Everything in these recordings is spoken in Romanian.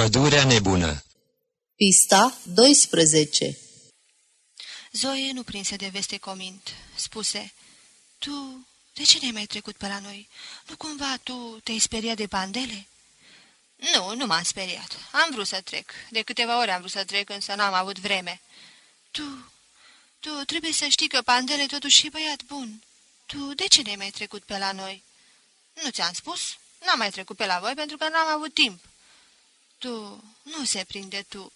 Pădurea nebună Pista 12 Zoe nu prinse de veste comint. Spuse, Tu, de ce ne-ai mai trecut pe la noi? Nu cumva tu te-ai speriat de pandele?" Nu, nu m-am speriat. Am vrut să trec. De câteva ore am vrut să trec, însă n-am avut vreme." Tu, tu trebuie să știi că pandele totuși e băiat bun. Tu, de ce ne-ai mai trecut pe la noi?" Nu ți-am spus? N-am mai trecut pe la voi pentru că n-am avut timp." Tu, nu se prinde tu.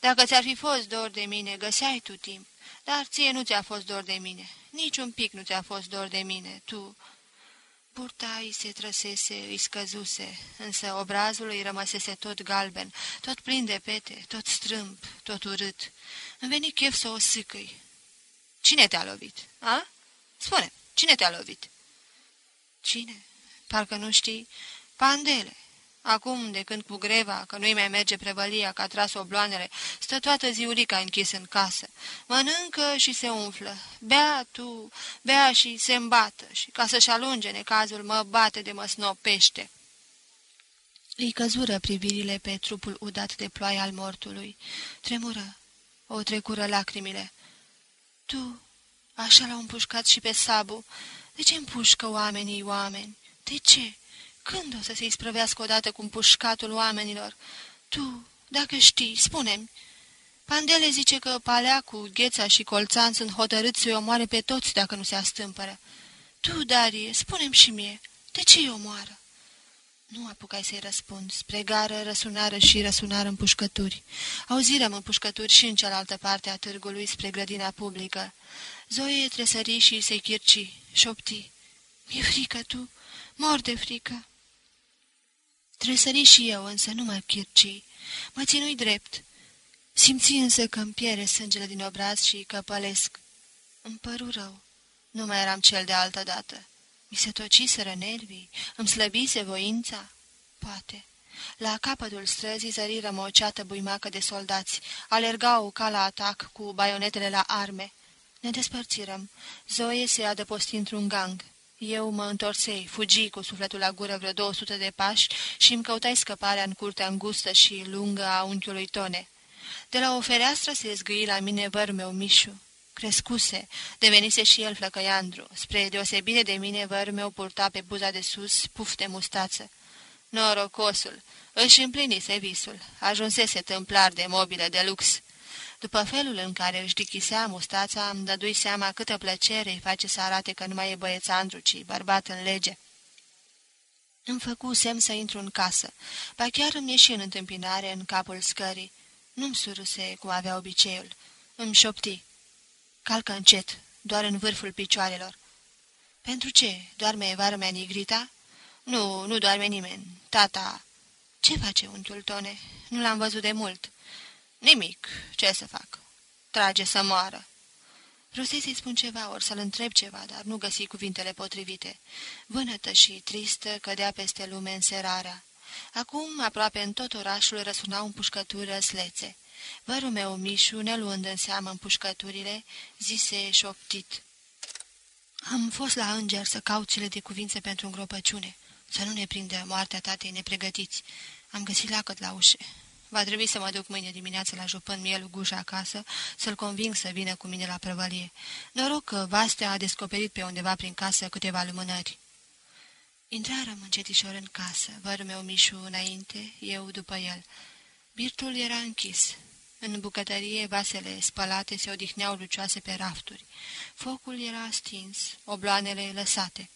Dacă ți-ar fi fost dor de mine, găseai tu timp. Dar ție nu ți-a fost dor de mine. Nici un pic nu ți-a fost dor de mine. Tu... Burta îi se trăsese, îi scăzuse, însă obrazul îi rămăsese tot galben, tot plin de pete, tot strâmb, tot urât. Îmi veni chef să o sâcăi. Cine te-a lovit? A? Spune, cine te-a lovit? Cine? Parcă nu știi? Pandele. Acum, de când cu greva, că nu-i mai merge prevălia, că a tras obloanele, stă toată ziurica închis în casă. Mănâncă și se umflă. Bea tu, bea și se îmbată și, ca să-și alunge necazul, mă bate de mă snopește. Îi căzură privirile pe trupul udat de ploaie al mortului. Tremură. O trecură lacrimile. Tu, așa l-au împușcat și pe Sabu. De ce împușcă oamenii oameni? De ce? Când o să se isprăvească odată cu pușcatul oamenilor? Tu, dacă știi, spune-mi. Pandele zice că Paleacu, Gheța și Colțan sunt hotărâți să-i omoare pe toți dacă nu se astâmpără. Tu, Darie, spune-mi și mie, de ce îi omoară? Nu apucai să-i răspund. Spre gară răsunară și răsunară împușcături. Auzirăm împușcături și în cealaltă parte a târgului spre grădina publică. Zoe tresări și se chirci, șopti. Mi-e frică tu, mor de frică. Tresări și eu, însă nu mă chirci. Mă ținui drept. Simți însă că îmi piere sângele din obraz și că pălesc. Îmi păru rău. Nu mai eram cel de altă dată. Mi se tociseră nervii, îmi slăbise voința? Poate. La capătul străzii zăriră o ceată buimacă de soldați. Alergau ca la atac cu baionetele la arme. Ne despărțirăm. Zoe se adăposti într-un gang. Eu mă întorsei, fugi cu sufletul la gură vreo 200 de pași și îmi căutai scăparea în curtea îngustă și lungă a unchiului Tone. De la o fereastră se zgâi la mine văr meu Mișu. Crescuse, devenise și el flăcăiandru. Spre deosebire de mine, văr meu purta pe buza de sus puf de mustață. Norocosul! Își împlinise visul. Ajunsese tâmplar de mobile de lux. După felul în care își dichisea mustața, îmi dădui seama câtă plăcere îi face să arate că nu mai e băiețandru, ci bărbat în lege. Îmi făcu semn să intru în casă, ba chiar îmi ieși în întâmpinare în capul scării. Nu-mi suruse cum avea obiceiul. Îmi șopti. Calcă încet, doar în vârful picioarelor. Pentru ce? Doarme varmea nigrita? Nu, nu doarme nimeni. Tata... Ce face unchiul Tone? Nu l-am văzut de mult." Nimic. Ce să fac? Trage să moară. Vrusei să-i spun ceva, ori să-l întreb ceva, dar nu găsi cuvintele potrivite. Vânătă și tristă cădea peste lume în serarea. Acum, aproape în tot orașul, răsunau împușcături răslețe. Vărul meu, Mișu, ne luând în seamă împușcăturile, zise șoptit. Am fost la înger să caut cele de cuvințe pentru îngropăciune, să nu ne prindă moartea tatei nepregătiți. Am găsit lacăt la ușe. Va trebui să mă duc mâine dimineață la jupân mielul gușa acasă, să-l conving să vină cu mine la prăvălie. Noroc că Vastea a descoperit pe undeva prin casă câteva lumânări. Intrarăm încetișor în casă, vărul meu Mișu înainte, eu după el. Birtul era închis. În bucătărie, vasele spălate se odihneau lucioase pe rafturi. Focul era stins, obloanele lăsate.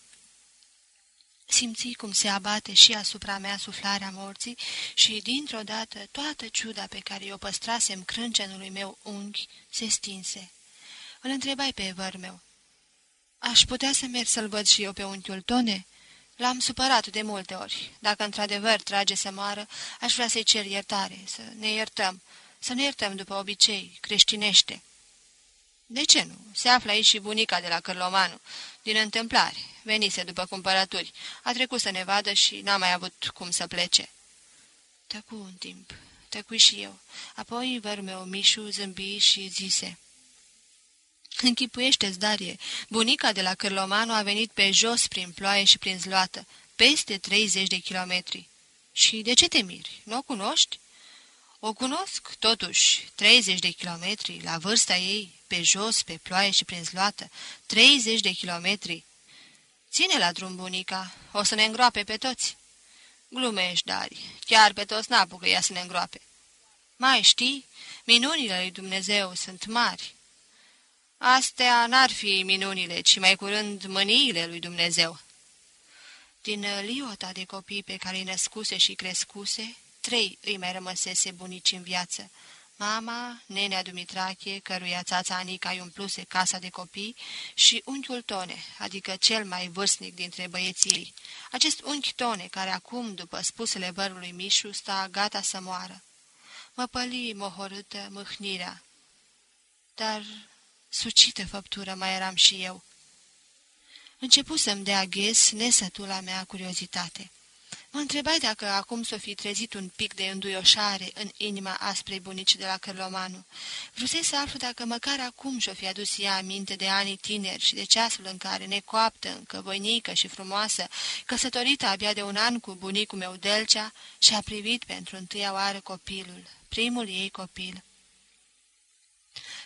Simți cum se abate și asupra mea suflarea morții și, dintr-o dată, toată ciuda pe care o păstrasem crâncenului meu unghi se stinse. Îl întrebai pe văr meu. Aș putea să merg să-l văd și eu pe unchiul Tone?" L-am supărat de multe ori. Dacă într-adevăr trage să moară, aș vrea să-i cer iertare, să ne iertăm, să ne iertăm după obicei, creștinește." De ce nu? Se află aici și bunica de la Cârlomanu, din întâmplare. Venise după cumpărături. A trecut să ne vadă și n-a mai avut cum să plece. Tăcu un timp. Tăcui și eu. Apoi vărmeu Mișu zâmbi și zise... Închipuiește-ți, Darie, bunica de la Cârlomanu a venit pe jos prin ploaie și prin zloată, peste 30 de kilometri. Și de ce te miri? Nu o cunoști? O cunosc, totuși, 30 de kilometri, la vârsta ei, pe jos, pe ploaie și prin zloată, 30 de kilometri. Ține la drum, bunica, o să ne îngroape pe toți. Glumești, Dari, chiar pe toți n-apucă ea să ne îngroape. Mai știi, minunile lui Dumnezeu sunt mari. Astea n-ar fi minunile, ci mai curând mâniile lui Dumnezeu. Din liota de copii pe care îi născuse și crescuse, trei îi mai rămăsese bunici în viață. Mama, nenea Dumitrache, căruia țața Anica îi umpluse casa de copii, și unchiul Tone, adică cel mai vârstnic dintre băieții. Acest unchi Tone, care acum, după spusele bărului Mișu, sta gata să moară. Mă păli mohorâtă mâhnirea, dar sucită făptură mai eram și eu. Începu să-mi dea ghes nesătula mea curiozitate. Mă întrebai dacă acum s-o fi trezit un pic de înduioșare în inima asprei bunici de la Cărlomanu. Vrusei să aflu dacă măcar acum și-o fi adus ea aminte de anii tineri și de ceasul în care, necoaptă, încă voinică și frumoasă, căsătorită abia de un an cu bunicul meu Delcea, și-a privit pentru întâia oară copilul, primul ei copil.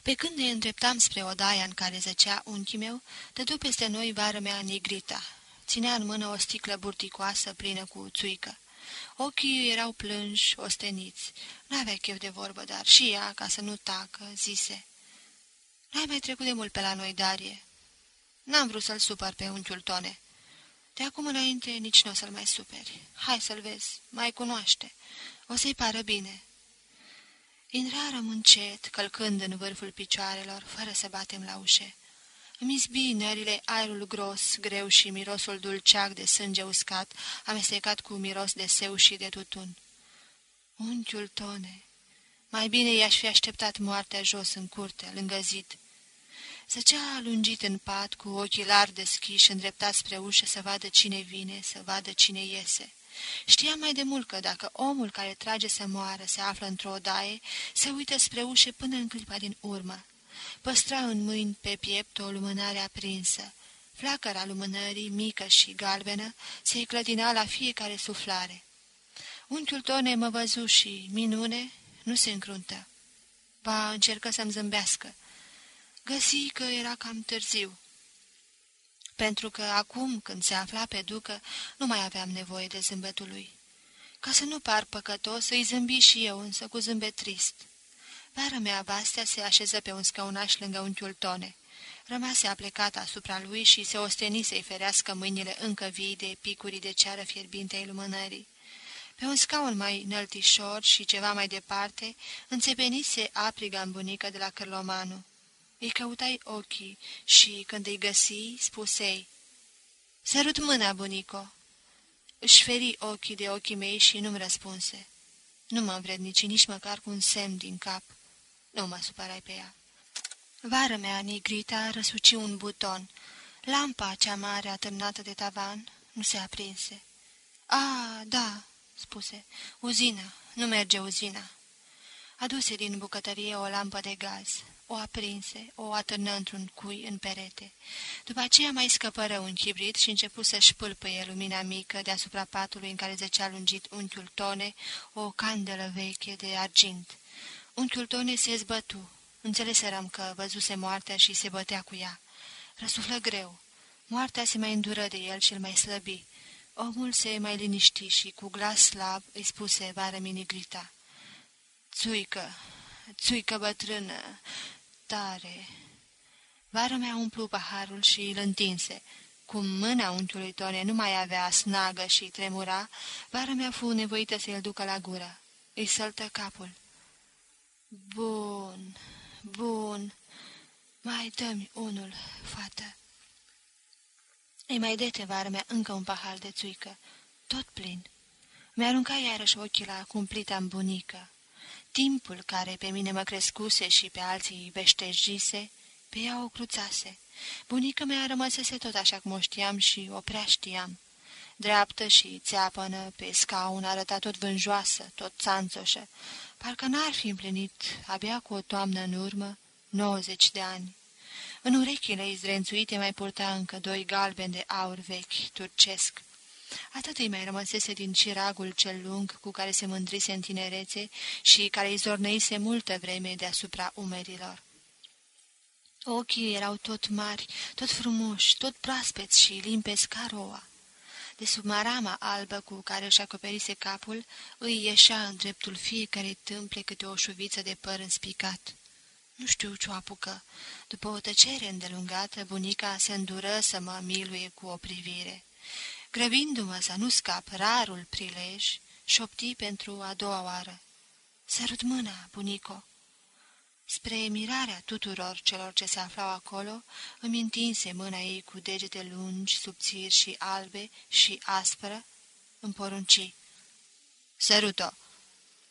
Pe când ne îndreptam spre odaia în care zăcea unchiul meu, dădu peste noi vară mea Nigrita. Ținea în mână o sticlă burticoasă plină cu țuică. Ochii erau plânși, osteniți. N-avea chef de vorbă, dar și ea, ca să nu tacă, zise. N-ai mai trecut de mult pe la noi, Darie. N-am vrut să-l supăr pe unchiul Tone. De acum înainte nici nu o să-l mai superi. Hai să-l vezi, mai cunoaște. O să-i pară bine. Intrarăm încet, călcând în vârful picioarelor, fără să batem la ușe. Îmi izbi nările aerul gros, greu și mirosul dulceac de sânge uscat, amestecat cu miros de seu și de tutun. Unchiul Tone! Mai bine i-aș fi așteptat moartea jos în curte, lângă zid. Zăcea lungit în pat, cu ochii larg deschiși, îndreptat spre ușă să vadă cine vine, să vadă cine iese. Știa mai de mult că dacă omul care trage să moară se află într-o odaie, se uită spre ușe până în clipa din urmă. Păstra în mâini pe piept o lumânare aprinsă. Flacăra lumânării, mică și galbenă, se clădina la fiecare suflare. Unchiul Tone mă văzu și, minune, nu se încruntă. Ba, încercă să-mi zâmbească. Găsi că era cam târziu pentru că acum, când se afla pe ducă, nu mai aveam nevoie de zâmbetul lui. Ca să nu par păcătos, îi zâmbi și eu, însă cu zâmbet trist. Vara mea Bastea se așeză pe un scăunaș lângă unchiul Tone. Rămase aplecat asupra lui și se osteni să-i ferească mâinile încă vii de picurii de ceară fierbintei lumânării. Pe un scaun mai înăltișor și ceva mai departe, înțepenise apriga în bunică de la Cărlomanu. Îi căutai ochii și, când îi găsi, spusei, Sărut mâna, bunico!" Își feri ochii de ochii mei și nu-mi răspunse. Nu mă învrednici nici măcar cu un semn din cap. Nu mă supărai pe ea. Vară mea nigrita răsuci un buton. Lampa cea mare atârnată de tavan nu se aprinse. A, da," spuse, uzina, nu merge uzina." Aduse din bucătărie o lampă de gaz o aprinse, o atârnă într-un cui în perete. După aceea mai scăpără un chibrit și începu să-și pâlpăie lumina mică deasupra patului în care zăcea lungit unchiul Tone, o candelă veche de argint. Unchiul Tone se zbătu. Înțeleserăm că văzuse moartea și se bătea cu ea. Răsuflă greu. Moartea se mai îndură de el și îl mai slăbi. Omul se mai liniști și cu glas slab îi spuse vară minigrita. Țuică, țuică bătrână, tare. Vara mea umplu paharul și îl întinse. Cum mâna unchiului Tone nu mai avea snagă și tremura, vara mea fu nevoită să-l ducă la gură. Îi săltă capul. Bun, bun, mai dă-mi unul, fată. Îi mai dete vara mea încă un pahar de țuică, tot plin. Mi-arunca iarăși ochii la cumplita bunică. Timpul care pe mine mă crescuse și pe alții veștejise, pe ea o cruțase. Bunica mea rămăsese tot așa cum o știam și o prea știam. Dreaptă și țeapănă, pe scaun arăta tot vânjoasă, tot țanțoșă. Parcă n-ar fi împlinit, abia cu o toamnă în urmă, 90 de ani. În urechile izrențuite mai purta încă doi galbeni de aur vechi, turcesc. Atât îi mai rămăsese din ciragul cel lung cu care se mândrise în tinerețe și care îi zornăise multă vreme deasupra umerilor. Ochii erau tot mari, tot frumoși, tot proaspeți și limpezi ca roa. De sub marama albă cu care își acoperise capul, îi ieșea în dreptul fiecare tâmple câte o șuviță de păr înspicat. Nu știu ce o apucă. După o tăcere îndelungată, bunica se îndură să mă miluie cu o privire. Grăbindu-mă să nu scap rarul prilej, șopti pentru a doua oară. Sărut mâna, bunico! Spre mirarea tuturor celor ce se aflau acolo, îmi întinse mâna ei cu degete lungi, subțiri și albe și aspră, îmi porunci. Sărut-o!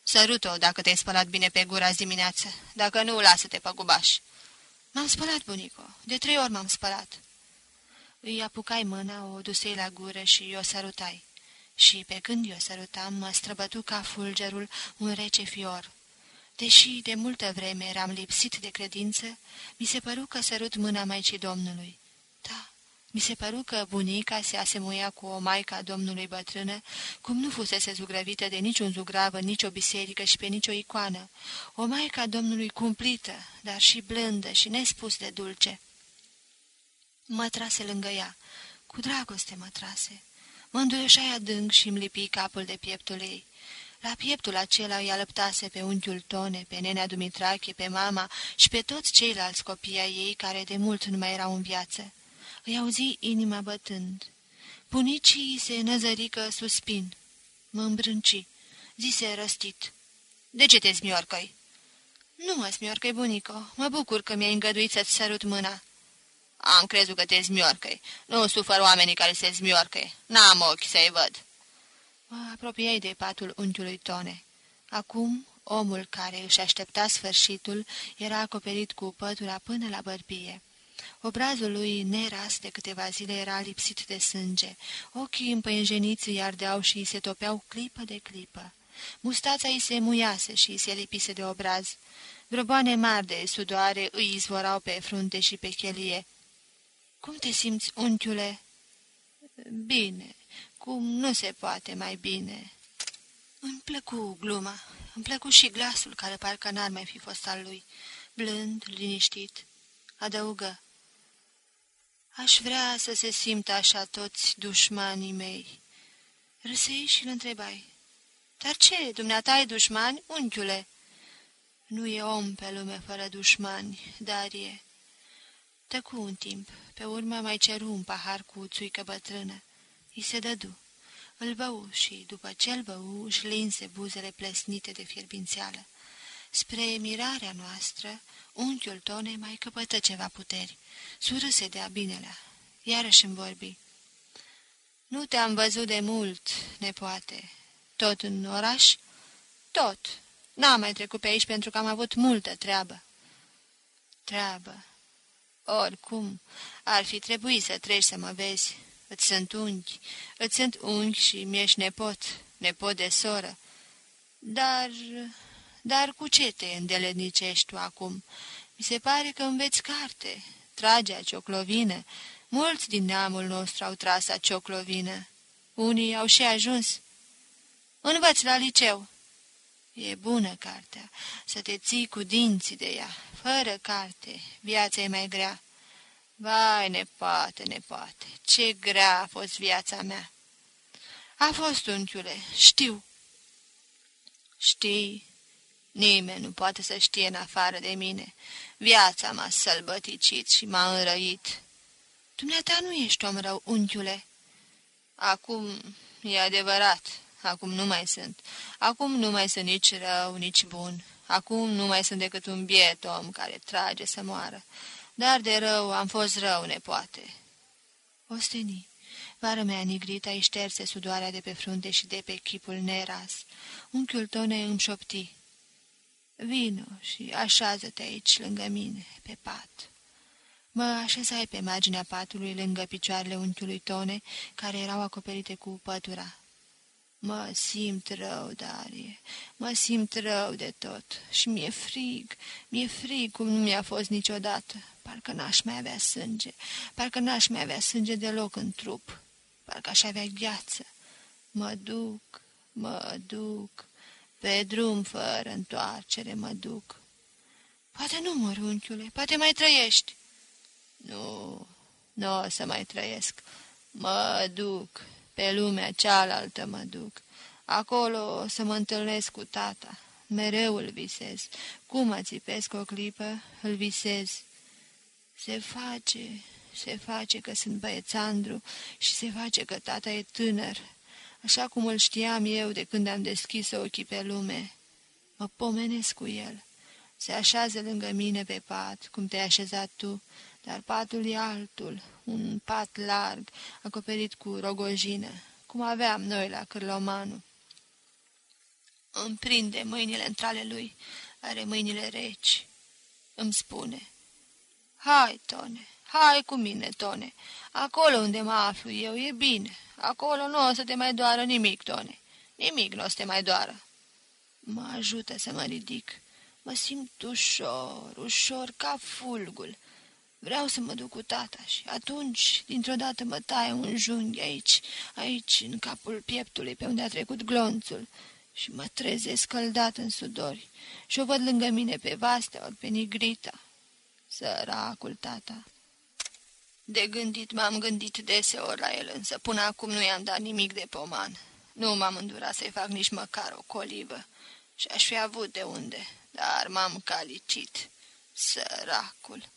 Sărut-o dacă te-ai spălat bine pe gura azi dimineață, dacă nu, lasă-te pe gubaș. M-am spălat, bunico, de trei ori m-am spălat. Îi apucai mâna, o dusei la gură și o sărutai. Și pe când o sărutam, mă străbătu ca fulgerul un rece fior. Deși de multă vreme eram lipsit de credință, mi se păru că sărut mâna Maicii Domnului. Da, mi se păru că bunica se asemuia cu o maică a Domnului bătrână, cum nu fusese zugrăvită de niciun zugravă, nicio biserică și pe nicio icoană. O maică a Domnului cumplită, dar și blândă și nespus de dulce. Mă trase lângă ea. Cu dragoste mă trase. Mă înduioșai adânc și îmi lipi capul de pieptul ei. La pieptul acela îi alăptase pe unchiul Tone, pe nenea Dumitrache, pe mama și pe toți ceilalți copii ai ei care de mult nu mai erau în viață. Îi auzi inima bătând. Bunicii se năzărică suspin. Mă îmbrânci. Zise răstit. De ce te zmiorcăi? Nu mă zmiorcăi, bunico. Mă bucur că mi-ai îngăduit să-ți sărut mâna. Am crezut că te zmiorcăi. Nu sufăr oamenii care se zmiorcăi. N-am ochi să-i văd. Mă apropiai de patul unchiului Tone. Acum, omul care își aștepta sfârșitul era acoperit cu pătura până la bărbie. Obrazul lui, neras de câteva zile, era lipsit de sânge. Ochii împăienjeniți îi ardeau și îi se topeau clipă de clipă. Mustața îi se muiase și îi se lipise de obraz. Groboane mari de sudoare îi izvorau pe frunte și pe chelie. Cum te simți, unchiule?" Bine, cum nu se poate mai bine." Îmi plăcu gluma, îmi plăcu și glasul care parcă n-ar mai fi fost al lui, blând, liniștit. Adăugă. Aș vrea să se simtă așa toți dușmanii mei." Râsei și îl întrebai. Dar ce, dumneata ai dușmani, unchiule?" Nu e om pe lume fără dușmani, dar e." Tăcu un timp, pe urmă mai ceru un pahar cu țuică bătrână. I se dădu. Îl bău și, după ce îl bău, își linse buzele plesnite de fierbințeală. Spre mirarea noastră, unchiul Tone mai căpătă ceva puteri. Surâse de-a binelea. Iarăși îmi vorbi. Nu te-am văzut de mult, nepoate. Tot în oraș? Tot. N-am mai trecut pe aici pentru că am avut multă treabă. Treabă. Oricum, ar fi trebuit să treci să mă vezi. Îți sunt unghi, îți sunt unghi și mi-ești nepot, nepot de soră. Dar, dar cu ce te îndeletnicești tu acum? Mi se pare că înveți carte, trage a cioclovină. Mulți din neamul nostru au tras a cioclovină. Unii au și ajuns. Învăț la liceu. E bună cartea, să te ții cu dinții de ea. Fără carte, viața e mai grea. Vai, nepoate, nepoate, ce grea a fost viața mea. A fost, unchiule, știu. Știi, nimeni nu poate să știe în afară de mine. Viața m-a sălbăticit și m-a înrăit. Dumneata nu ești om rău, unchiule. Acum e adevărat, acum nu mai sunt. Acum nu mai sunt nici rău, nici bun. Acum nu mai sunt decât un biet om care trage să moară. Dar de rău am fost rău, nepoate. Osteni. Vara mea nigrita îi șterse sudoarea de pe frunte și de pe chipul neras. Unchiul Tone îmi șopti. Vino și așează-te aici lângă mine, pe pat. Mă așezai pe marginea patului lângă picioarele unchiului Tone, care erau acoperite cu pătura. Mă simt rău, Darie, mă simt rău de tot și mi-e frig, mi-e frig cum nu mi-a fost niciodată. Parcă n-aș mai avea sânge, parcă n-aș mai avea sânge deloc în trup. parcă aș avea gheață. Mă duc, mă duc, pe drum fără întoarcere mă duc. Poate nu mor, unchiule, poate mai trăiești. Nu, nu o să mai trăiesc. Mă duc, pe lumea cealaltă mă duc. Acolo o să mă întâlnesc cu tata. Mereu îl visez. Cum mă țipesc o clipă, îl visez. Se face, se face că sunt băiețandru și se face că tata e tânăr, așa cum îl știam eu de când am deschis ochii pe lume. Mă pomenesc cu el. Se așează lângă mine pe pat, cum te-ai așezat tu, dar patul e altul, un pat larg, acoperit cu rogojină, cum aveam noi la Cârlomanu. Îmi prinde mâinile între ale lui, are mâinile reci. Îmi spune, Hai, Tone, hai cu mine, Tone, acolo unde mă aflu eu e bine, acolo nu o să te mai doară nimic, Tone, nimic nu o să te mai doară. Mă ajută să mă ridic, mă simt ușor, ușor ca fulgul, Vreau să mă duc cu tata și atunci, dintr-o dată, mă taie un junghi aici, aici, în capul pieptului, pe unde a trecut glonțul, și mă trezesc scăldat în sudori și o văd lângă mine pe Vastea ori pe Nigrita. Săracul tata. De gândit m-am gândit deseori la el, însă până acum nu i-am dat nimic de poman. Nu m-am îndurat să-i fac nici măcar o colivă și aș fi avut de unde, dar m-am calicit. Săracul!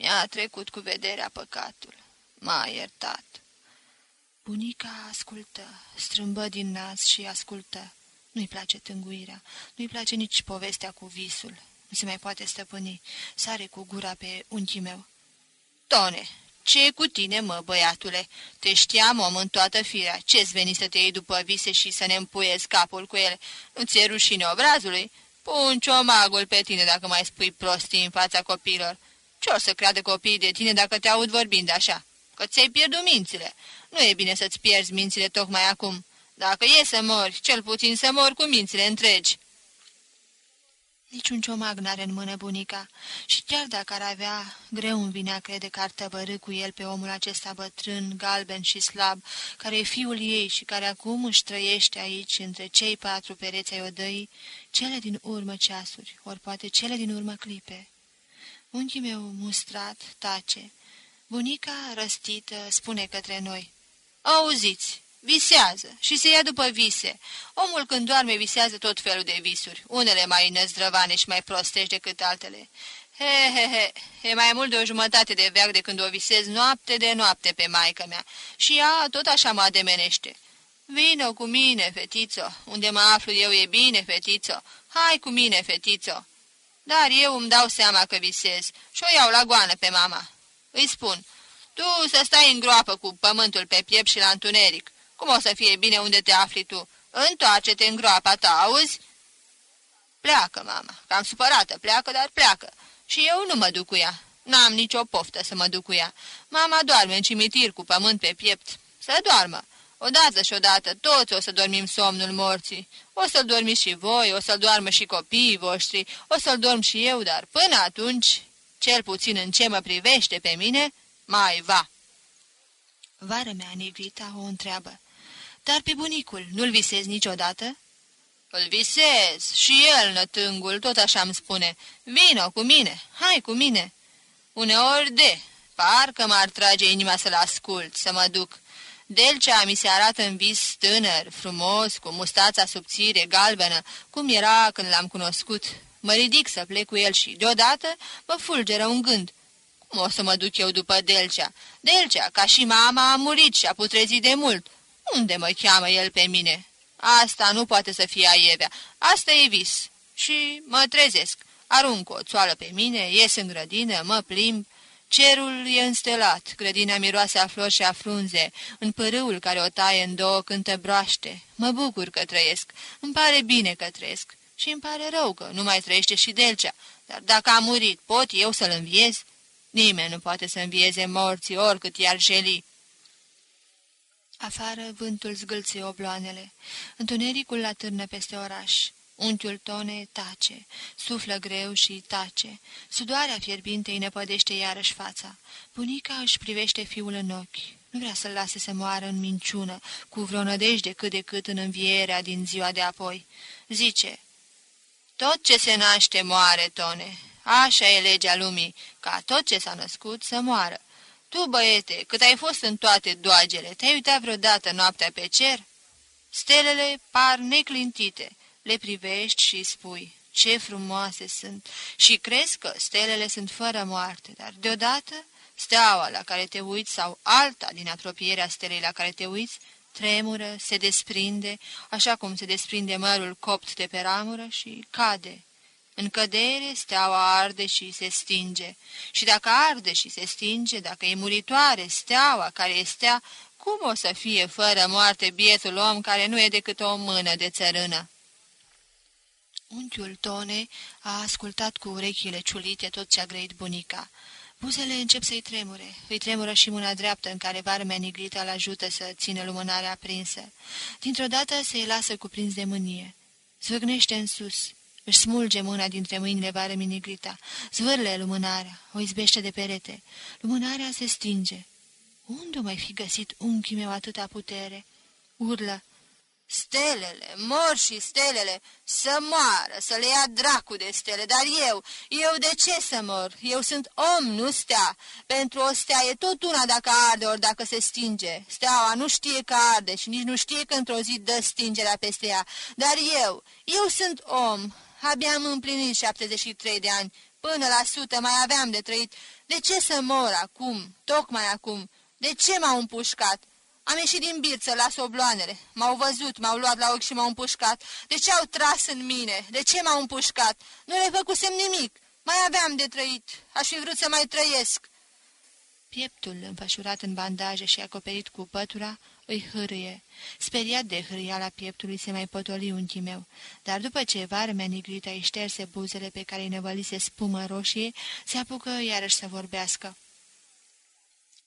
Mi-a trecut cu vederea păcatul. M-a iertat. Bunica ascultă, strâmbă din nas și ascultă. Nu-i place tânguirea, nu-i place nici povestea cu visul. Nu se mai poate stăpâni. Sare cu gura pe unchii meu. Tone, ce cu tine, mă, băiatule? Te știam om în toată firea. Ce-ți veni să te iei după vise și să ne împuiezi capul cu ele? Nu ți-e rușine obrazului? Pun ciomagul pe tine dacă mai spui prostii în fața copilor. Ce o să creadă copiii de tine dacă te aud vorbind așa? Că ți-ai pierdut mințile. Nu e bine să-ți pierzi mințile tocmai acum. Dacă e să mori, cel puțin să mori cu mințile întregi. Niciun ciomag n-are în mână bunica și chiar dacă ar avea, greu îmi vinea crede că ar tăbărâ cu el pe omul acesta bătrân, galben și slab, care e fiul ei și care acum își trăiește aici, între cei patru pereți ai odăii, cele din urmă ceasuri, ori poate cele din urmă clipe. Unchiul meu mustrat tace. Bunica răstită spune către noi. Auziți, visează și se ia după vise. Omul când doarme visează tot felul de visuri, unele mai năzdrăvane și mai prostești decât altele. He, he, he, e mai mult de o jumătate de veac de când o visez noapte de noapte pe maică mea și ea tot așa mă ademenește. Vino cu mine, fetițo, unde mă aflu eu e bine, fetițo, hai cu mine, fetițo. Dar eu îmi dau seama că visez și o iau la goană pe mama. Îi spun, tu să stai în groapă cu pământul pe piept și la întuneric. Cum o să fie bine unde te afli tu? Întoarce-te în groapa ta, auzi? Pleacă, mama. Cam supărată, pleacă, dar pleacă. Și eu nu mă duc cu ea. N-am nicio poftă să mă duc cu ea. Mama doarme în cimitir cu pământ pe piept. Să doarmă. Odată și odată toți o să dormim somnul morții. O să-l dormiți și voi, o să-l doarmă și copiii voștri, o să-l dorm și eu, dar până atunci, cel puțin în ce mă privește pe mine, mai va. Vară mea, Nigrita, o întreabă. Dar pe bunicul nu-l visezi niciodată? Îl visez și el, nătângul, tot așa îmi spune. Vino cu mine, hai cu mine. Uneori de, parcă m-ar trage inima să-l ascult, să mă duc. Delcea mi se arată în vis tânăr, frumos, cu mustața subțire, galbenă, cum era când l-am cunoscut. Mă ridic să plec cu el și, deodată, mă fulgeră un gând. Cum o să mă duc eu după Delcea? Delcea, ca și mama, a murit și a putrezit de mult. Unde mă cheamă el pe mine? Asta nu poate să fie aievea. Asta e vis. Și mă trezesc. Arunc o țoală pe mine, ies în grădină, mă plimb. Cerul e înstelat, grădina miroase a flori și a frunze, în părâul care o taie în două cântă broaște. Mă bucur că trăiesc, îmi pare bine că trăiesc și îmi pare rău că nu mai trăiește și Delcea, dar dacă a murit, pot eu să-l înviez? Nimeni nu poate să învieze morții, oricât i-ar jeli. Afară vântul zgâlție obloanele, întunericul la târnă peste oraș. Unchiul Tone tace, suflă greu și tace. Sudoarea fierbinte îi năpădește iarăși fața. Bunica își privește fiul în ochi. Nu vrea să-l lase să moară în minciună, cu vreo nădejde cât de cât în învierea din ziua de apoi. Zice, tot ce se naște moare, Tone. Așa e legea lumii, ca tot ce s-a născut să moară. Tu, băiete, cât ai fost în toate doagele, te-ai uitat vreodată noaptea pe cer? Stelele par neclintite, le privești și spui, ce frumoase sunt, și crezi că stelele sunt fără moarte, dar deodată steaua la care te uiți sau alta din apropierea stelei la care te uiți, tremură, se desprinde, așa cum se desprinde mărul copt de pe ramură și cade. În cădere, steaua arde și se stinge. Și dacă arde și se stinge, dacă e muritoare steaua care e stea, cum o să fie fără moarte bietul om care nu e decât o mână de țărână? Unchiul Tone a ascultat cu urechile ciulite tot ce a grăit bunica. Buzele încep să-i tremure. Îi tremură și mâna dreaptă în care varmea nigrita îl ajută să țină lumânarea aprinsă. Dintr-o dată se-i lasă cuprins de mânie. Zvâgnește în sus. Își smulge mâna dintre mâinile varmii nigrita. Zvârle lumânarea. O izbește de perete. Lumânarea se stinge. Unde mai fi găsit unchiul meu atâta putere? Urlă. Stelele, mor și stelele, să moară, să le ia dracu de stele, dar eu, eu de ce să mor? Eu sunt om, nu stea. Pentru o stea e tot una dacă arde ori dacă se stinge. Steaua nu știe că arde și nici nu știe că într-o zi dă stingerea peste ea. Dar eu, eu sunt om, abia am împlinit 73 de ani, până la sută mai aveam de trăit. De ce să mor acum, tocmai acum? De ce m-au împușcat? Am ieșit din bir să las obloanele. M-au văzut, m-au luat la ochi și m-au împușcat. De ce au tras în mine? De ce m-au împușcat? Nu le făcusem nimic. Mai aveam de trăit. Aș fi vrut să mai trăiesc. Pieptul înfășurat în bandaje și acoperit cu pătura îi hârâie. Speriat de hârâiala pieptului se mai potoli unchii meu, dar după ce varmea nigrită îi șterse buzele pe care îi nevălise spumă roșie, se apucă iarăși să vorbească.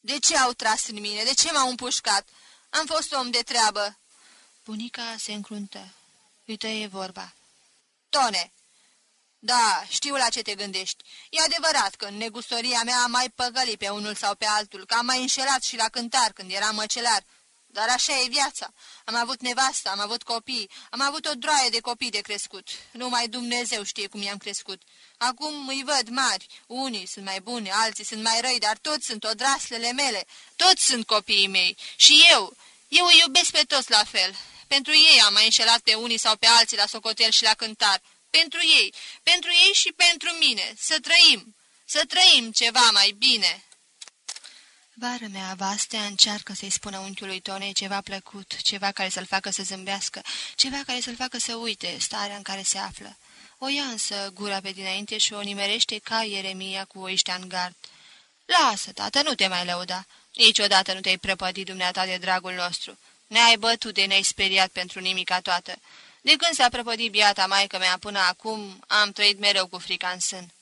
De ce au tras în mine? De ce m-au împușcat? Am fost om de treabă." Bunica se încruntă. Uite, e vorba. Tone! Da, știu la ce te gândești. E adevărat că în negustoria mea am mai păgălit pe unul sau pe altul, că am mai înșelat și la cântar când eram măcelar. Dar așa e viața. Am avut nevastă, am avut copii, am avut o droaie de copii de crescut. Numai Dumnezeu știe cum i-am crescut. Acum îi văd mari. Unii sunt mai buni, alții sunt mai răi, dar toți sunt odraslele mele. Toți sunt copiii mei. Și eu, eu îi iubesc pe toți la fel. Pentru ei am mai înșelat pe unii sau pe alții la socotel și la cântar. Pentru ei, pentru ei și pentru mine. Să trăim, să trăim ceva mai bine. Vară mea, Vastea încearcă să-i spună unchiului Tonei ceva plăcut, ceva care să-l facă să zâmbească, ceva care să-l facă să uite starea în care se află. O ia însă gura pe dinainte și o nimerește ca Ieremia cu oiștea în gard. Lasă, tată, nu te mai lăuda. Niciodată nu te-ai prăpădit dumneata de dragul nostru. Ne-ai bătut de ne-ai speriat pentru nimica toată. De când s-a prăpădit biata maică mea până acum, am trăit mereu cu frica în sân.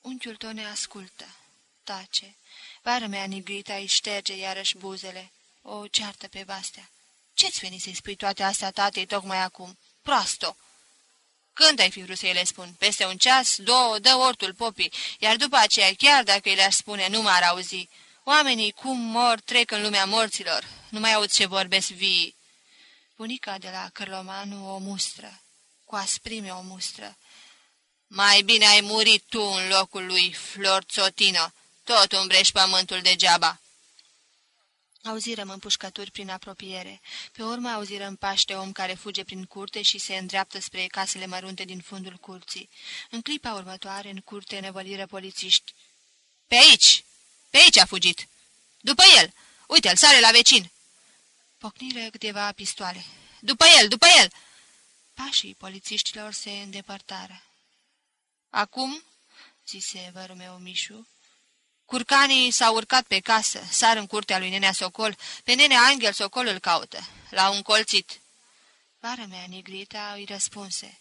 Unchiul tău ne ascultă. Tace. Vara mea nigrită îi șterge iarăși buzele. O ceartă pe Vastea. Ce-ți veni să-i spui toate astea tatei tocmai acum? Prosto! Când ai fi vrut să-i le spun? Peste un ceas, două, dă ortul popii, iar după aceea, chiar dacă îi le-aș spune, nu m-ar auzi. Oamenii cum mor trec în lumea morților, nu mai aud ce vorbesc vii. Bunica de la Cărlomanu o mustră, cu asprime o mustră. Mai bine ai murit tu în locul lui Flor Țotino, tot umbrești pământul degeaba. Auzirăm împușcături prin apropiere. Pe urmă auzirăm paște om care fuge prin curte și se îndreaptă spre casele mărunte din fundul curții. În clipa următoare, în curte, nevăliră polițiști. Pe aici! Pe aici a fugit! După el! Uite-l, sare la vecin!" Pocniră câteva pistoale. După el, după el!" Pașii polițiștilor se îndepărtară. Acum, zise vărul Mișu, Curcanii s-au urcat pe casă, sar în curtea lui Nenea Socol, pe Nenea Angel Socol îl caută. L-au încolțit. Vara mea, Nigrita, îi răspunse.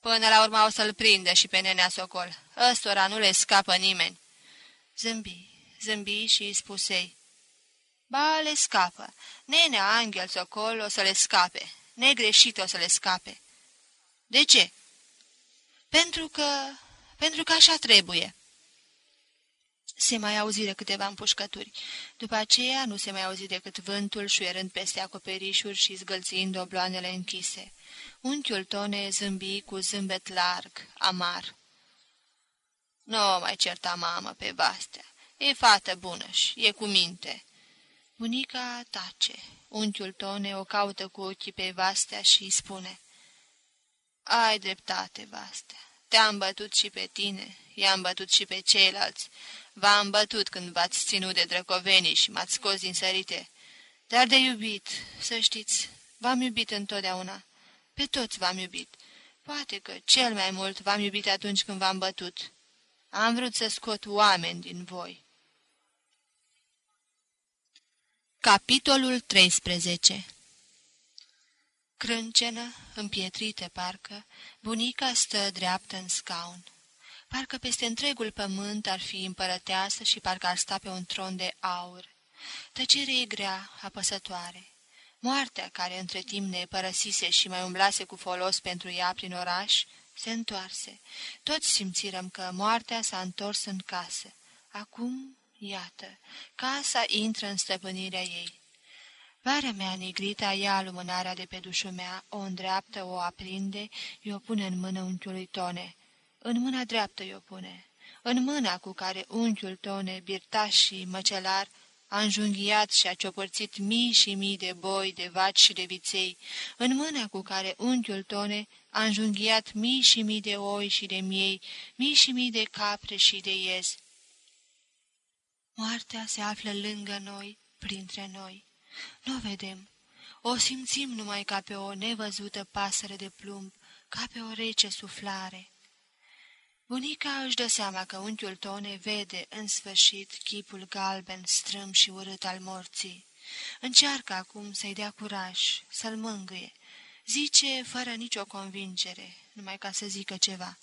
Până la urmă o să-l prindă și pe Nenea Socol. Ăstora nu le scapă nimeni. Zâmbi, zâmbi și îi spusei. Ba, le scapă. Nenea Angel Socol o să le scape. Negreșit o să le scape. De ce? Pentru că... pentru că așa trebuie. Se mai auziră câteva împușcături. După aceea nu se mai auzi decât vântul șuierând peste acoperișuri și zgălțind obloanele închise. Unchiul Tone zâmbi cu zâmbet larg, amar. Nu mai certa mamă pe Vastea. E fată bună și e cu minte." Bunica tace. Unchiul Tone o caută cu ochii pe Vastea și îi spune. Ai dreptate, Vastea. Te-am bătut și pe tine, i-am bătut și pe ceilalți. V-am bătut când v-ați ținut de drăcovenii și m-ați scos din sărite. Dar de iubit, să știți, v-am iubit întotdeauna. Pe toți v-am iubit. Poate că cel mai mult v-am iubit atunci când v-am bătut. Am vrut să scot oameni din voi. Capitolul 13 Crâncenă, împietrite parcă, bunica stă dreaptă în scaun. Parcă peste întregul pământ ar fi împărăteasă și parcă ar sta pe un tron de aur. Tăcerea e grea, apăsătoare. Moartea, care între timp ne părăsise și mai umblase cu folos pentru ea prin oraș, se întoarse. Toți simțirăm că moartea s-a întors în casă. Acum, iată, casa intră în stăpânirea ei. Vara mea negrita ia lumânarea de pe dușumea, o îndreaptă, o aprinde, i-o pune în mână unchiului Tone. În mâna dreaptă i-o pune. În mâna cu care unchiul Tone, birtaș și măcelar, a înjunghiat și a ciopărțit mii și mii de boi, de vaci și de viței, în mâna cu care unchiul Tone a înjunghiat mii și mii de oi și de miei, mii și mii de capre și de iez. Moartea se află lângă noi, printre noi. Nu o vedem. O simțim numai ca pe o nevăzută pasăre de plumb, ca pe o rece suflare. Bunica își dă seama că unchiul Tone vede în sfârșit chipul galben, strâm și urât al morții. Încearcă acum să-i dea curaj, să-l mângâie. Zice fără nicio convingere, numai ca să zică ceva.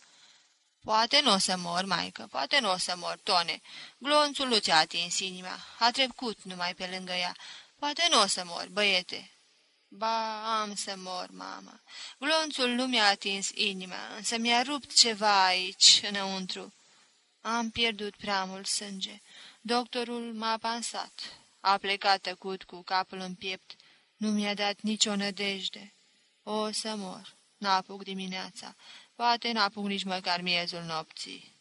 Poate nu o să mor, maică, poate nu o să mor, Tone. Glonțul nu ți-a atins inima, a trecut numai pe lângă ea. Poate nu o să mor, băiete." Ba, am să mor, mamă. Glonțul nu mi-a atins inima, însă mi-a rupt ceva aici, înăuntru. Am pierdut prea mult sânge. Doctorul m-a pansat. A plecat tăcut cu capul în piept. Nu mi-a dat nicio nădejde. O să mor. N-apuc dimineața. Poate n-apuc nici măcar miezul nopții.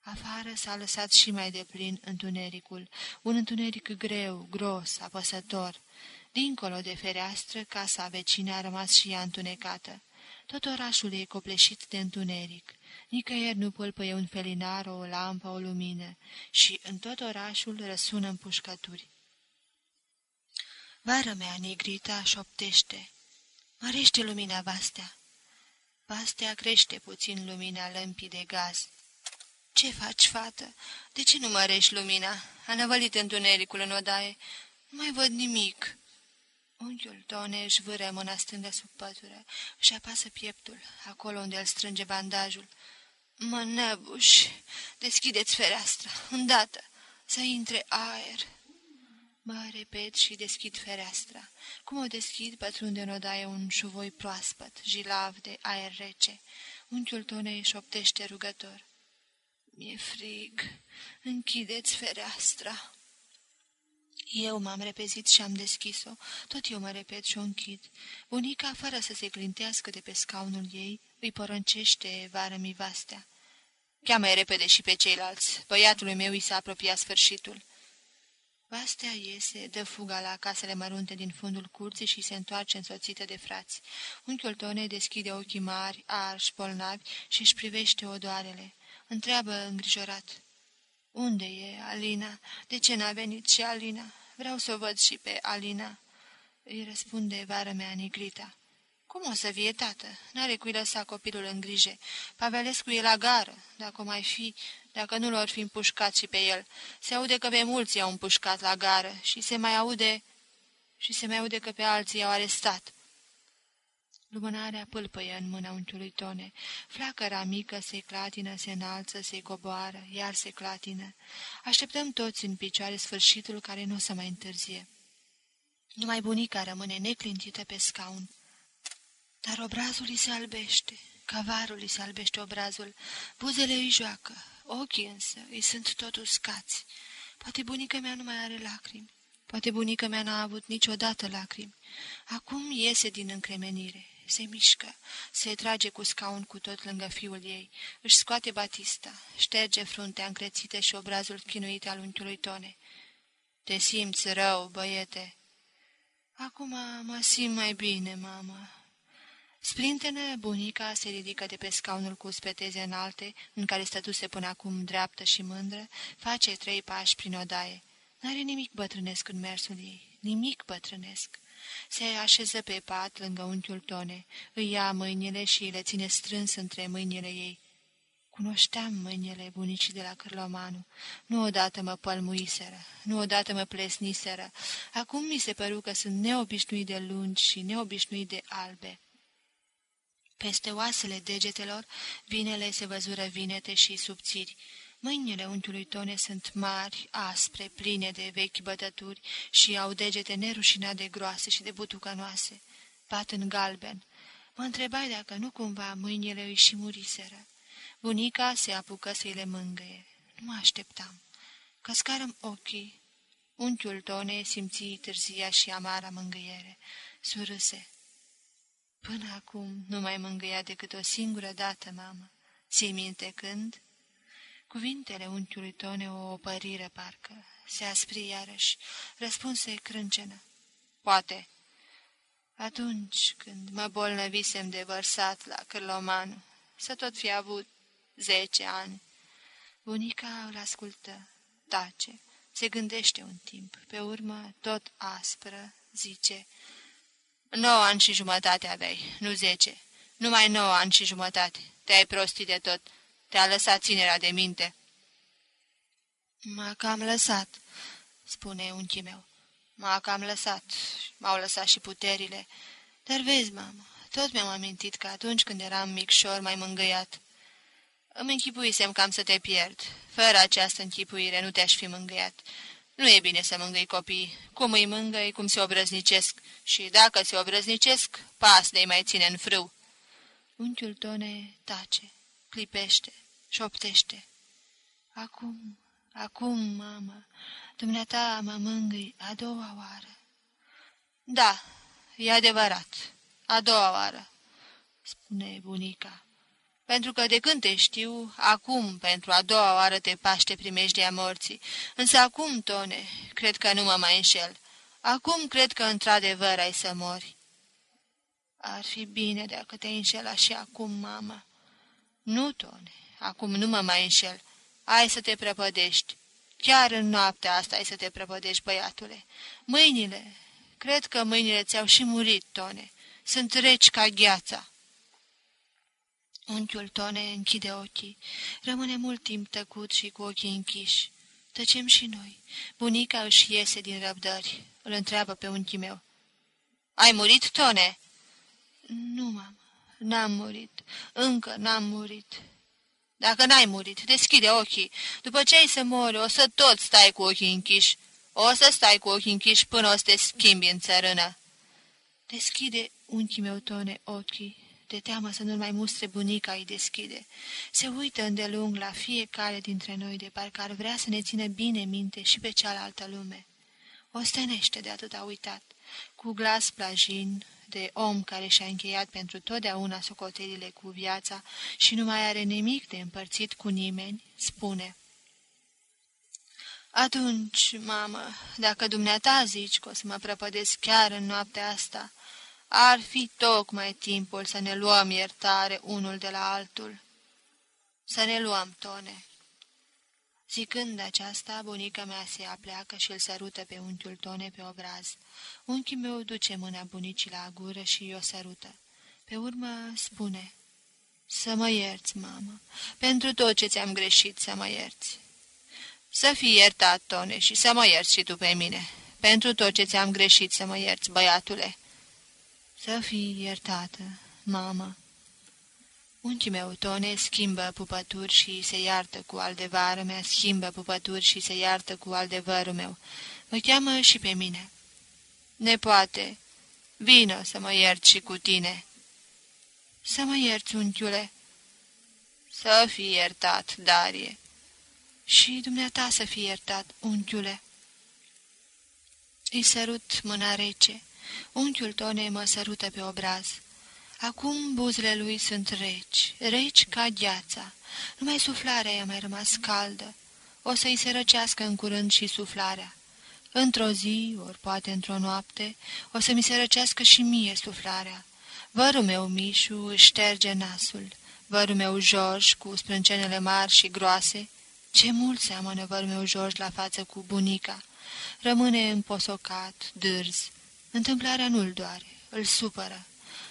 Afară s-a lăsat și mai de plin întunericul, un întuneric greu, gros, apăsător. Dincolo de fereastră, casa vecină a rămas și ea întunecată. Tot orașul e copleșit de întuneric. Nicăieri nu pâlpăie un felinar, o lampă, o lumină și în tot orașul răsună împușcături. Vară mea negrita șoptește. Mărește lumina vastea. Vastea crește puțin lumina lămpii de gaz. Ce faci, fată? De ce nu mărești lumina? A năvălit întunericul în odaie. Nu mai văd nimic." Unchiul Tone își vâră mâna stângă sub pătură, își apasă pieptul, acolo unde îl strânge bandajul. Mă năbuși! Deschideți fereastra, îndată, să intre aer!" Mă repet și deschid fereastra. Cum o deschid, pătrunde în odaie un șuvoi proaspăt, jilav de aer rece. Unchiul Tonei șoptește rugător. Mi-e frig. Închideți fereastra." Eu m-am repezit și am deschis-o, tot eu mă repet și o închid. Bunica, fără să se clintească de pe scaunul ei, îi porâncește vară mi vastea. Cheamă-i repede și pe ceilalți. Băiatului meu i s-a apropiat sfârșitul. Vastea iese, dă fuga la casele mărunte din fundul curții și se întoarce însoțită de frați. Unchiul Tone deschide ochii mari, arși, bolnavi și își privește odoarele. Întreabă îngrijorat. Unde e Alina? De ce n-a venit și Alina? Vreau să o văd și pe Alina." Îi răspunde vară mea Nigrita. Cum o să vie, tată? N-are cui lăsa copilul în grijă. Pavelescu e la gară, dacă o mai fi, dacă nu l-or fi împușcat și pe el. Se aude că pe mulți i-au împușcat la gară și se mai aude... și se mai aude că pe alții i-au arestat. Lumânarea pâlpăie în mâna unchiului Tone. Flacăra mică se clatină, se înalță, se coboară, iar se clatină. Așteptăm toți în picioare sfârșitul care nu o să mai întârzie. Numai bunica rămâne neclintită pe scaun. Dar obrazul îi se albește, cavarul îi se albește obrazul, buzele îi joacă, Ochii însă îi sunt tot uscați. Poate bunica mea nu mai are lacrimi. Poate bunica mea n-a avut niciodată lacrimi. Acum iese din încremenire, se mișcă, se trage cu scaun cu tot lângă fiul ei, își scoate batista, șterge fruntea încrețită și obrazul chinuit al unchiului Tone. Te simți rău, băiete?" Acum mă simt mai bine, mamă." Sprintenă, bunica se ridică de pe scaunul cu speteze înalte, în care stătuse până acum dreaptă și mândră, face trei pași prin odaie. N-are nimic bătrânesc în mersul ei, nimic bătrânesc. Se așeză pe pat lângă unchiul Tone, îi ia mâinile și le ține strâns între mâinile ei. Cunoșteam mâinile bunicii de la Cârlomanu. Nu odată mă pălmuiseră, nu odată mă plesniseră. Acum mi se păru că sunt neobișnuit de lungi și neobișnuit de albe. Peste oasele degetelor, vinele se văzură vinete și subțiri. Mâinile unchiului Tone sunt mari, aspre, pline de vechi bătături și au degete nerușinat de groase și de butucănoase. Pat în galben. Mă întrebai dacă nu cumva mâinile îi și muriseră. Bunica se apucă să-i le mângăie. Nu mă așteptam. Căscarăm ochii. Unchiul Tone simți târzia și amara mângâiere. Surâse. Până acum nu mai mângâia decât o singură dată, mamă. Ții minte când? Cuvintele unchiului Tone o opărire parcă. Se aspri iarăși. Răspunse crâncenă. Poate. Atunci când mă bolnăvisem de vărsat la Cârlomanu, să tot fi avut zece ani. Bunica îl ascultă, tace, se gândește un timp, pe urmă, tot aspră, zice, Nouă ani și jumătate aveai, nu zece. Numai nouă ani și jumătate. Te-ai prostit de tot. Te-a lăsat ținerea de minte." M-a cam lăsat," spune unchii meu. M-a cam lăsat. M-au lăsat și puterile. Dar vezi, mamă, tot mi-am amintit că atunci când eram micșor mai mângâiat. Îmi închipuisem cam să te pierd. Fără această închipuire nu te-aș fi mângâiat. Nu e bine să mângâi copii. Cum îi mângâi, cum se obrăznicesc. Și dacă se obrăznicesc, pas de mai ține în frâu. Unchiul Tone tace, clipește, șoptește. Acum, acum, mamă, dumneata mă mângâi a doua oară. Da, e adevărat, a doua oară, spune bunica pentru că de când te știu, acum, pentru a doua oară te paște primejdea morții. Însă acum, Tone, cred că nu mă mai înșel. Acum cred că într-adevăr ai să mori. Ar fi bine dacă te înșela și acum, mamă. Nu, Tone, acum nu mă mai înșel. Ai să te prăpădești. Chiar în noaptea asta ai să te prăpădești, băiatule. Mâinile, cred că mâinile ți-au și murit, Tone. Sunt reci ca gheața. Unchiul Tone închide ochii. Rămâne mult timp tăcut și cu ochii închiși. Tăcem și noi. Bunica își iese din răbdări. Îl întreabă pe unchii meu. Ai murit, Tone?" Nu, mamă, n-am murit. Încă n-am murit." Dacă n-ai murit, deschide ochii. După ce ai să mori, o să tot stai cu ochii închiși. O să stai cu ochii închiși până o să te schimbi în țărână." Deschide unchii meu tone ochii de teamă să nu mai mustre bunica îi deschide. Se uită îndelung la fiecare dintre noi de parcă ar vrea să ne țină bine minte și pe cealaltă lume. O stănește de atât a uitat, cu glas plajin, de om care și-a încheiat pentru totdeauna socotelile cu viața și nu mai are nimic de împărțit cu nimeni, spune. Atunci, mamă, dacă dumneata zici că o să mă prăpădesc chiar în noaptea asta, ar fi tocmai timpul să ne luăm iertare unul de la altul. Să ne luăm, Tone. Zicând aceasta, bunica mea se apleacă și îl sărută pe unchiul Tone pe obraz. Unchiul meu duce mâna bunicii la gură și o sărută. Pe urmă spune, Să mă ierți, mamă, pentru tot ce ți-am greșit să mă ierți. Să fii iertat, Tone, și să mă ierți și tu pe mine. Pentru tot ce ți-am greșit să mă ierți, băiatule." Să fii iertată, mamă. Unchii meu, Tone, schimbă pupături și se iartă cu aldevarul mea, schimbă pupături și se iartă cu adevărul meu. Mă cheamă și pe mine. Nepoate, vină să mă ierți și cu tine. Să mă ierți, unchiule. Să fii iertat, Darie. Și dumneata să fie iertat, unchiule. Îi sărut mâna rece. Unchiul Tone mă sărută pe obraz. Acum buzele lui sunt reci, reci ca gheața. Numai suflarea i-a mai rămas caldă. O să-i se răcească în curând și suflarea. Într-o zi, ori poate într-o noapte, o să mi se răcească și mie suflarea. Vărul meu Mișu își șterge nasul. Vărul meu George, cu sprâncenele mari și groase, ce mult seamănă vărul meu George la față cu bunica. Rămâne împosocat, dârz. Întâmplarea nu-l doare, îl supără.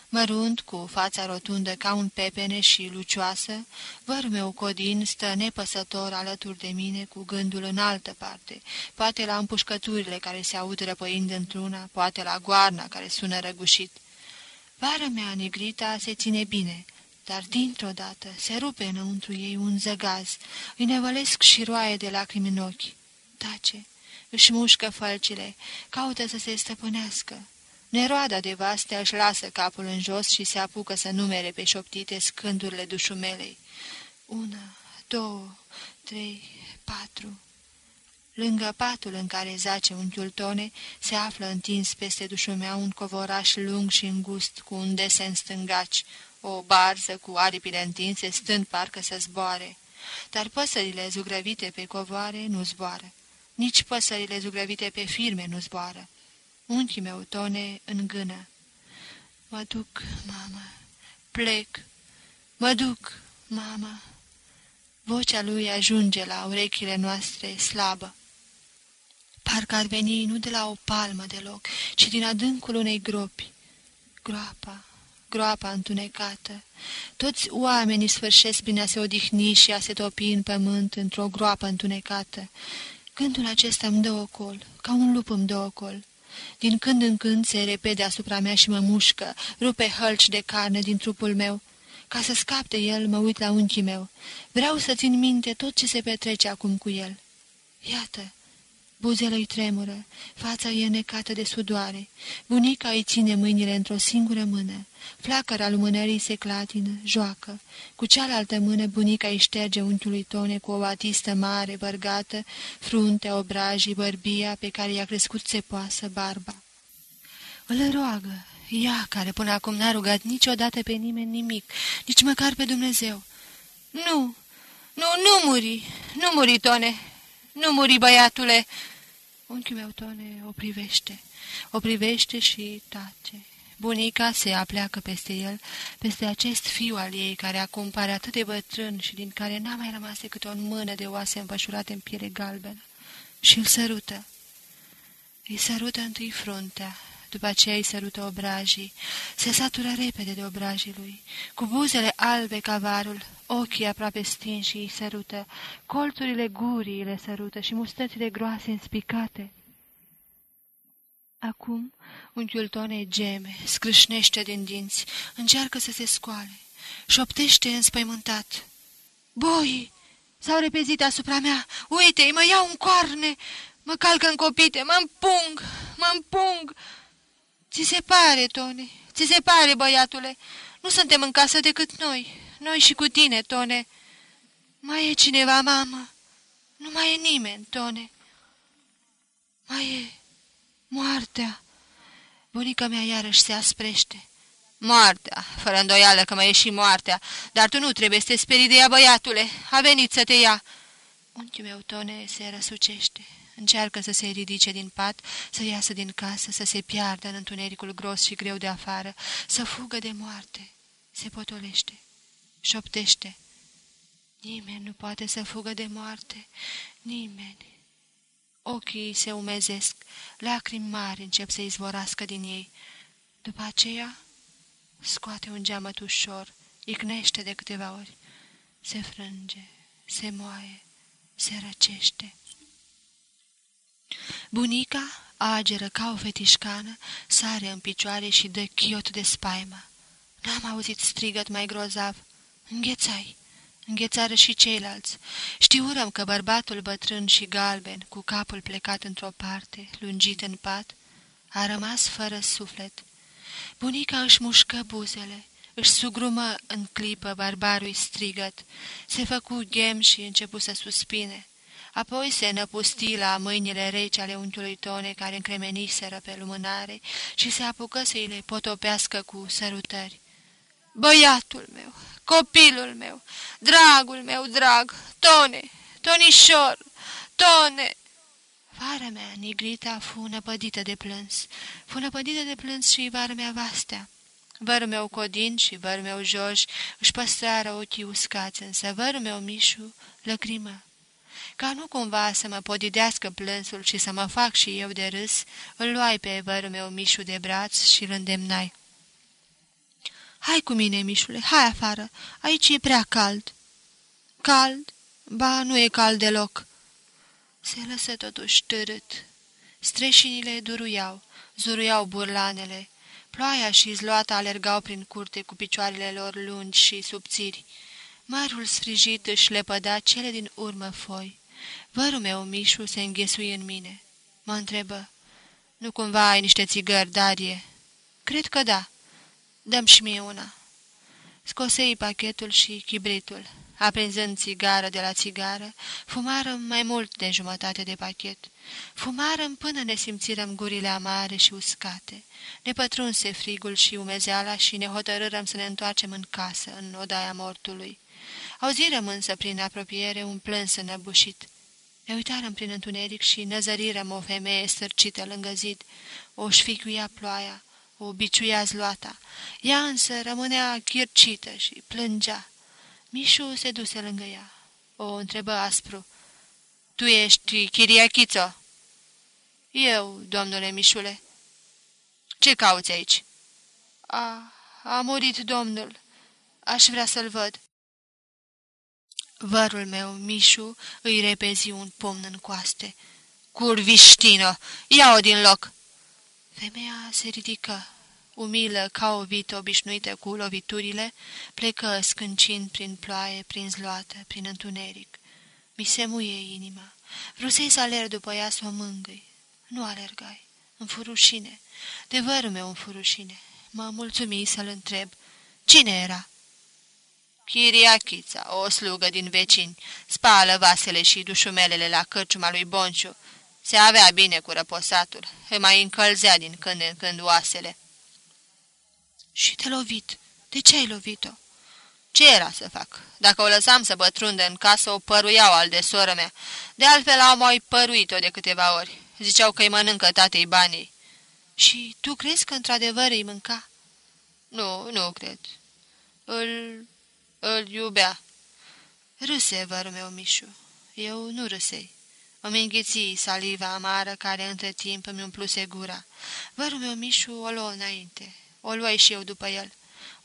Mărunt, cu fața rotundă ca un pepene și lucioasă, vărul meu Codin stă nepăsător alături de mine cu gândul în altă parte, poate la împușcăturile care se aud răpăind într-una, poate la goarna care sună răgușit. Vara mea negrita se ține bine, dar dintr-o dată se rupe înăuntru ei un zăgaz, îi nevălesc și roaie de lacrimi în ochi. Tace, își mușcă fălcile, caută să se stăpânească. Neroada de vastea își lasă capul în jos și se apucă să numere pe șoptite scândurile dușumelei. Una, două, trei, patru... Lângă patul în care zace unchiul Tone, se află întins peste dușumea un covoraș lung și îngust, cu un desen stângaci, o barză cu aripile întinse, stând parcă să zboare. Dar păsările zugrăvite pe covoare nu zboară. Nici păsările zugrăvite pe firme nu zboară. Unchii meu Tone îngână. Mă duc, mama, plec, mă duc, mama. Vocea lui ajunge la urechile noastre slabă. Parcă ar veni nu de la o palmă deloc, ci din adâncul unei gropi. Groapa, groapa întunecată. Toți oamenii sfârșesc prin a se odihni și a se topi în pământ într-o groapă întunecată. Gândul acesta îmi dă ocol, ca un lup îmi dă ocol. Din când în când se repede asupra mea și mă mușcă, rupe hălci de carne din trupul meu. Ca să scap de el, mă uit la unchii meu. Vreau să țin minte tot ce se petrece acum cu el. Iată, Buzele îi tremură, fața e necată de sudoare. Bunica îi ține mâinile într-o singură mână. Flacăra lumânării se clatină, joacă. Cu cealaltă mână bunica îi șterge unchiului Tone cu o batistă mare, bărgată, fruntea, obrajii, bărbia pe care i-a crescut țepoasă barba. Îl roagă, ea care până acum n-a rugat niciodată pe nimeni nimic, nici măcar pe Dumnezeu. Nu, nu, nu muri, nu muri, Tone, nu muri, băiatule!" Unchiul meu Tone o privește, o privește și tace. Bunica se apleacă peste el, peste acest fiu al ei, care acum pare atât de bătrân și din care n-a mai rămas decât o mână de oase împășurate în piele galbenă, și îl sărută. Îi sărută întâi fruntea, după aceea îi sărută obrajii. Se satură repede de obrajii lui. Cu buzele albe ca varul, ochii aproape stinși îi sărută, colțurile gurii le sărută și mustățile groase înspicate. Acum unchiul Tonei geme, scrâșnește din dinți, încearcă să se scoale, șoptește înspăimântat. Boi! S-au repezit asupra mea, uite-i, mă iau în coarne, mă calcă în copite, mă împung, mă împung, Ți se pare, Tone, ți se pare, băiatule? Nu suntem în casă decât noi, noi și cu tine, Tone. Mai e cineva, mamă? Nu mai e nimeni, Tone. Mai e moartea. Bunica mea iarăși se asprește. Moartea, fără îndoială că mai e și moartea, dar tu nu trebuie să te sperii de ea, băiatule. A venit să te ia. Unchiul meu, Tone, se răsucește. Încearcă să se ridice din pat, să iasă din casă, să se piardă în întunericul gros și greu de afară, să fugă de moarte. Se potolește, șoptește. Nimeni nu poate să fugă de moarte, nimeni. Ochii se umezesc, lacrimi mari încep să izvorască din ei. După aceea scoate un geamăt ușor, icnește de câteva ori, se frânge, se moaie, se răcește. Bunica, ageră ca o fetișcană, sare în picioare și dă chiot de spaimă. N-am auzit strigăt mai grozav. Înghețai! Înghețară și ceilalți. Știurăm că bărbatul bătrân și galben, cu capul plecat într-o parte, lungit în pat, a rămas fără suflet. Bunica își mușcă buzele, își sugrumă în clipă barbarui strigăt, se făcu ghem și începu să suspine. Apoi se năpusti la mâinile reci ale unchiului Tone care încremeniseră pe lumânare și se apucă să îi le potopească cu sărutări. Băiatul meu, copilul meu, dragul meu drag, Tone, Tonișor, Tone! Vara mea, nigrita, fu năpădită de plâns, fu năpădită de plâns și vara mea vastea. Vărul meu Codin și vărul meu Joș își păstrară ochii uscați, însă vărul meu Mișu lăcrimă. Ca nu cumva să mă podidească plânsul și să mă fac și eu de râs, îl luai pe vărul meu Mișu de braț și îl îndemnai. Hai cu mine, Mișule, hai afară, aici e prea cald." Cald? Ba, nu e cald deloc." Se lăsă totuși târât. Streșinile duruiau, zuruiau burlanele. Ploaia și zloata alergau prin curte cu picioarele lor lungi și subțiri. Mărul sfrijit își lepăda cele din urmă foi. Vărul meu, Mișu, se înghesuie în mine. Mă întrebă, nu cumva ai niște țigări, Darie?" Cred că da. Dăm și mie una." Scosei pachetul și chibritul. Aprinzând țigară de la țigară, fumarăm mai mult de jumătate de pachet. Fumarăm până ne simțirăm gurile amare și uscate. Ne pătrunse frigul și umezeala și ne hotărârăm să ne întoarcem în casă, în odaia mortului. Auzirăm însă prin apropiere un plâns înăbușit. Ne uitarăm prin întuneric și năzărirăm o femeie stârcită lângă zid. O șficuia ploaia, o biciuia zloata. Ea însă rămânea chircită și plângea. Mișu se duse lângă ea. O întrebă aspru. Tu ești chiriachiță?" Eu, domnule Mișule." Ce cauți aici?" A, a murit domnul. Aș vrea să-l văd." Vărul meu, Mișu, îi repezi un pumn în coaste. Curviștină! Ia-o din loc!" Femeia se ridică, umilă ca o vită obișnuită cu loviturile, plecă scâncind prin ploaie, prin zloată, prin întuneric. Mi se muie inima. Vrusei să alerg după ea să o mângâi. Nu alergai. În furușine. De vărul meu în furușine. Mă mulțumi să-l întreb. Cine era? Chiriachița, o slugă din vecini, spală vasele și dușumelele la cărciuma lui Bonciu. Se avea bine cu răposatul, îi mai încălzea din când în când oasele. Și te lovit. De ce ai lovit-o? Ce era să fac? Dacă o lăsam să bătrundă în casă, o păruiau al de soră mea. De altfel au mai păruit-o de câteva ori. Ziceau că îi mănâncă tatei banii. Și tu crezi că într-adevăr îi mânca? Nu, nu cred. Îl... îl iubea. Râse, vărul meu, Mișu. Eu nu râsei. Îmi înghiții saliva amară care între timp îmi umpluse gura. Vărul meu, Mișu, o luă înainte. O luai și eu după el.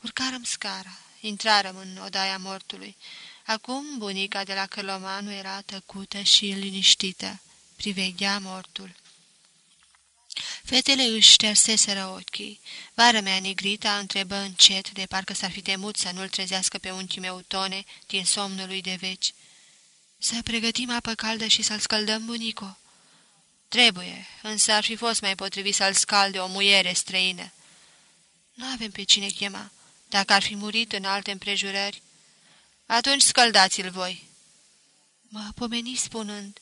Urcarăm scara, intrarăm în odaia mortului. Acum bunica de la Călomanu era tăcută și liniștită. Priveghea mortul. Fetele își șterseseră ochii. Vara mea nigrita întrebă încet, de parcă s-ar fi temut să nu-l trezească pe unchiul meu tone din somnului de veci. Să pregătim apă caldă și să-l scăldăm, bunico?" Trebuie, însă ar fi fost mai potrivit să-l scalde o muiere străină. Nu avem pe cine chema. Dacă ar fi murit în alte împrejurări, atunci scăldați-l voi. Mă pomeni spunând,